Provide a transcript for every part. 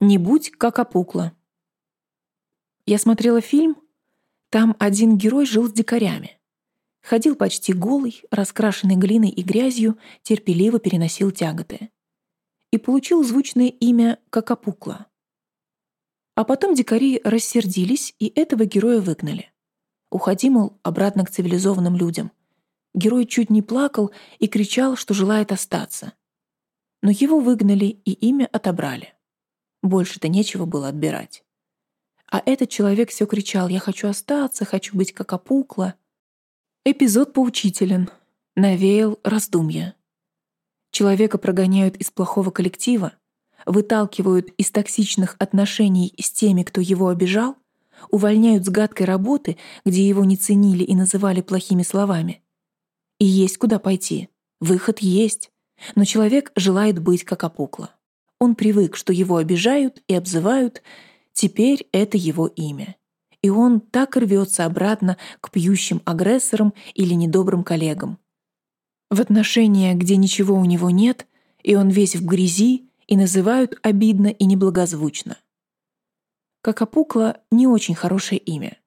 Не будь как опукла. Я смотрела фильм. Там один герой жил с дикарями. Ходил почти голый, раскрашенный глиной и грязью, терпеливо переносил тяготы. И получил звучное имя Какапукла. А потом дикари рассердились, и этого героя выгнали. Уходи, мол, обратно к цивилизованным людям. Герой чуть не плакал и кричал, что желает остаться. Но его выгнали и имя отобрали. Больше-то нечего было отбирать. А этот человек все кричал «Я хочу остаться, хочу быть как опукла». Эпизод поучителен, навеял раздумья. Человека прогоняют из плохого коллектива, выталкивают из токсичных отношений с теми, кто его обижал, увольняют с гадкой работы, где его не ценили и называли плохими словами. И есть куда пойти. Выход есть. Но человек желает быть как опукла. Он привык, что его обижают и обзывают, теперь это его имя. И он так рвется обратно к пьющим агрессорам или недобрым коллегам. В отношения, где ничего у него нет, и он весь в грязи, и называют обидно и неблагозвучно. Как опукла — не очень хорошее имя.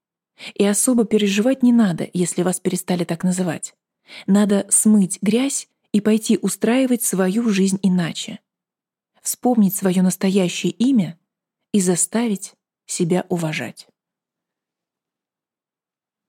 И особо переживать не надо, если вас перестали так называть. Надо смыть грязь и пойти устраивать свою жизнь иначе вспомнить свое настоящее имя и заставить себя уважать.